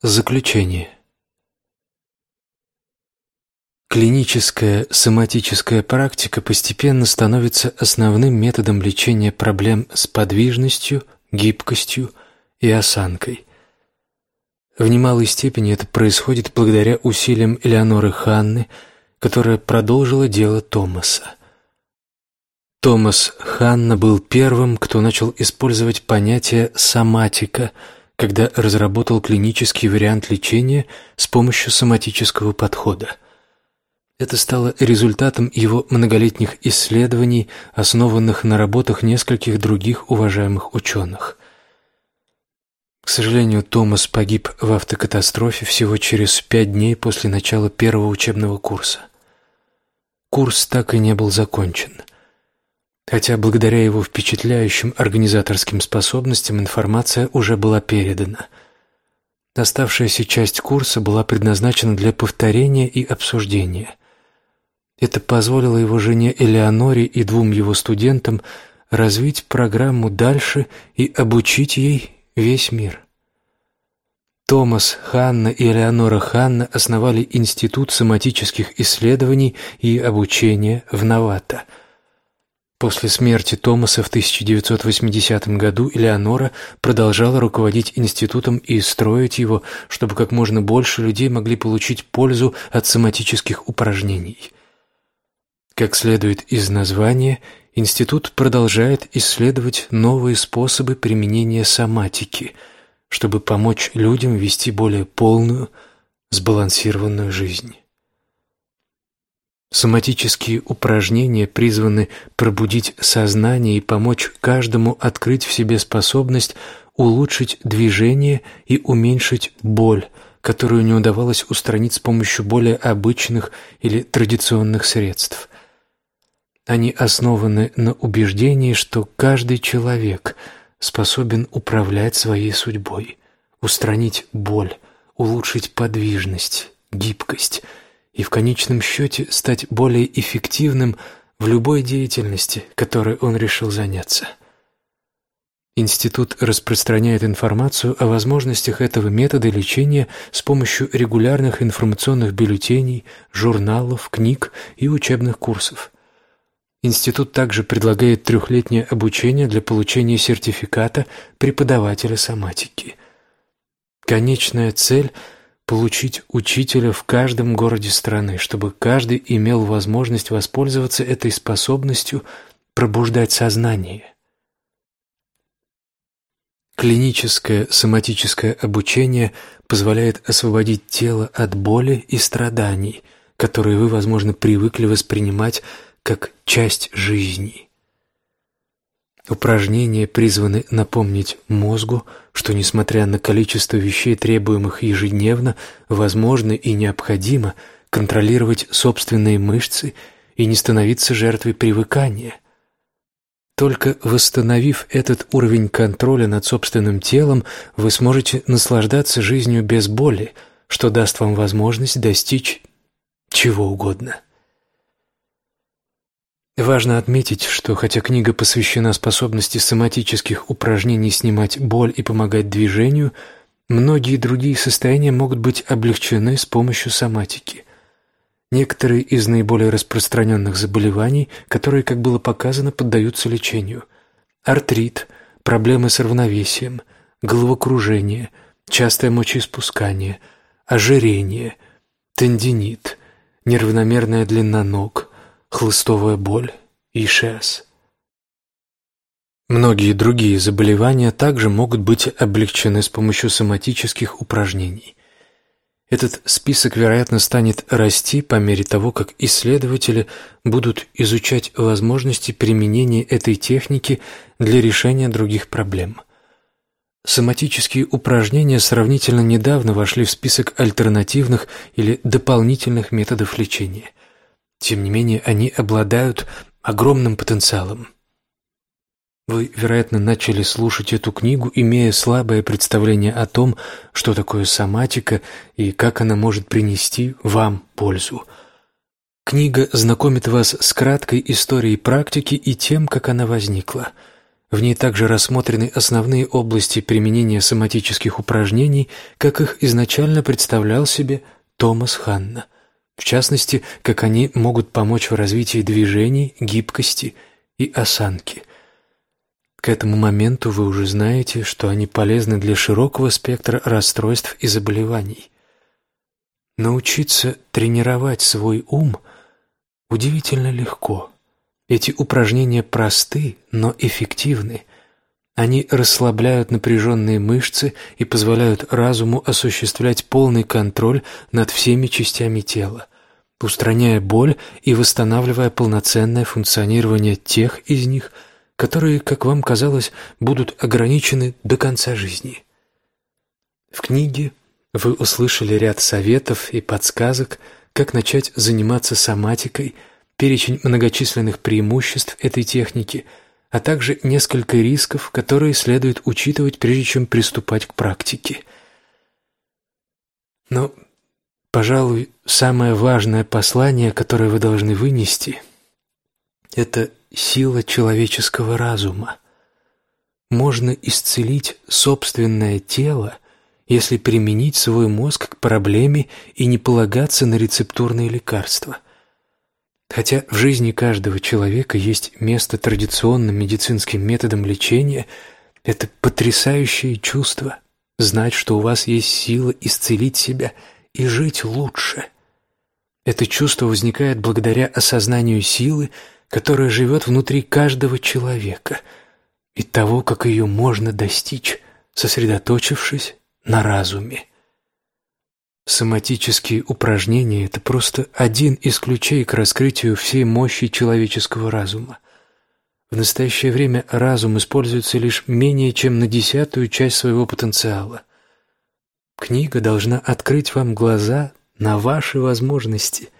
Заключение. Клиническая соматическая практика постепенно становится основным методом лечения проблем с подвижностью, гибкостью и осанкой. В немалой степени это происходит благодаря усилиям Элеоноры Ханны, которая продолжила дело Томаса. Томас Ханна был первым, кто начал использовать понятие «соматика», когда разработал клинический вариант лечения с помощью соматического подхода. Это стало результатом его многолетних исследований, основанных на работах нескольких других уважаемых ученых. К сожалению, Томас погиб в автокатастрофе всего через пять дней после начала первого учебного курса. Курс так и не был закончен – хотя благодаря его впечатляющим организаторским способностям информация уже была передана. Оставшаяся часть курса была предназначена для повторения и обсуждения. Это позволило его жене Элеоноре и двум его студентам развить программу дальше и обучить ей весь мир. Томас Ханна и Элеонора Ханна основали Институт соматических исследований и обучения в Навата – После смерти Томаса в 1980 году Элеонора продолжала руководить институтом и строить его, чтобы как можно больше людей могли получить пользу от соматических упражнений. Как следует из названия, институт продолжает исследовать новые способы применения соматики, чтобы помочь людям вести более полную, сбалансированную жизнь. Соматические упражнения призваны пробудить сознание и помочь каждому открыть в себе способность улучшить движение и уменьшить боль, которую не удавалось устранить с помощью более обычных или традиционных средств. Они основаны на убеждении, что каждый человек способен управлять своей судьбой, устранить боль, улучшить подвижность, гибкость – и в конечном счете стать более эффективным в любой деятельности, которой он решил заняться. Институт распространяет информацию о возможностях этого метода лечения с помощью регулярных информационных бюллетеней, журналов, книг и учебных курсов. Институт также предлагает трехлетнее обучение для получения сертификата преподавателя соматики. Конечная цель – получить учителя в каждом городе страны, чтобы каждый имел возможность воспользоваться этой способностью пробуждать сознание. Клиническое соматическое обучение позволяет освободить тело от боли и страданий, которые вы, возможно, привыкли воспринимать как часть жизни. Упражнения призваны напомнить мозгу, что, несмотря на количество вещей, требуемых ежедневно, возможно и необходимо контролировать собственные мышцы и не становиться жертвой привыкания. Только восстановив этот уровень контроля над собственным телом, вы сможете наслаждаться жизнью без боли, что даст вам возможность достичь чего угодно. Важно отметить, что хотя книга посвящена способности соматических упражнений снимать боль и помогать движению, многие другие состояния могут быть облегчены с помощью соматики. Некоторые из наиболее распространенных заболеваний, которые, как было показано, поддаются лечению. Артрит, проблемы с равновесием, головокружение, частое мочеиспускание, ожирение, тендинит, неравномерная длина ног – хлыстовая боль, ишиас. Многие другие заболевания также могут быть облегчены с помощью соматических упражнений. Этот список, вероятно, станет расти по мере того, как исследователи будут изучать возможности применения этой техники для решения других проблем. Соматические упражнения сравнительно недавно вошли в список альтернативных или дополнительных методов лечения. Тем не менее, они обладают огромным потенциалом. Вы, вероятно, начали слушать эту книгу, имея слабое представление о том, что такое соматика и как она может принести вам пользу. Книга знакомит вас с краткой историей практики и тем, как она возникла. В ней также рассмотрены основные области применения соматических упражнений, как их изначально представлял себе Томас Ханна. В частности, как они могут помочь в развитии движений, гибкости и осанки. К этому моменту вы уже знаете, что они полезны для широкого спектра расстройств и заболеваний. Научиться тренировать свой ум удивительно легко. Эти упражнения просты, но эффективны. Они расслабляют напряженные мышцы и позволяют разуму осуществлять полный контроль над всеми частями тела, устраняя боль и восстанавливая полноценное функционирование тех из них, которые, как вам казалось, будут ограничены до конца жизни. В книге вы услышали ряд советов и подсказок, как начать заниматься соматикой, перечень многочисленных преимуществ этой техники, а также несколько рисков, которые следует учитывать, прежде чем приступать к практике. Но, пожалуй, самое важное послание, которое вы должны вынести, это сила человеческого разума. Можно исцелить собственное тело – если применить свой мозг к проблеме и не полагаться на рецептурные лекарства. Хотя в жизни каждого человека есть место традиционным медицинским методам лечения, это потрясающее чувство – знать, что у вас есть сила исцелить себя и жить лучше. Это чувство возникает благодаря осознанию силы, которая живет внутри каждого человека, и того, как ее можно достичь, сосредоточившись на разуме. Соматические упражнения – это просто один из ключей к раскрытию всей мощи человеческого разума. В настоящее время разум используется лишь менее чем на десятую часть своего потенциала. Книга должна открыть вам глаза на ваши возможности.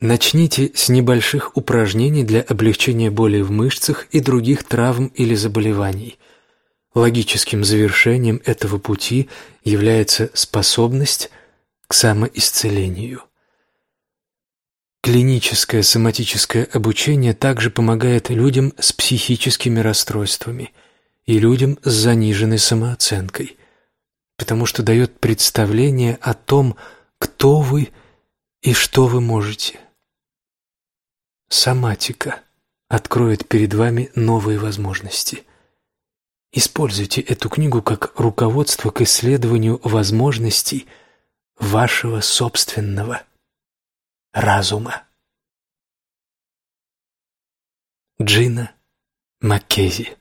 Начните с небольших упражнений для облегчения боли в мышцах и других травм или заболеваний – Логическим завершением этого пути является способность к самоисцелению. Клиническое соматическое обучение также помогает людям с психическими расстройствами и людям с заниженной самооценкой, потому что дает представление о том, кто вы и что вы можете. Соматика откроет перед вами новые возможности – Используйте эту книгу как руководство к исследованию возможностей вашего собственного разума. Джина Маккези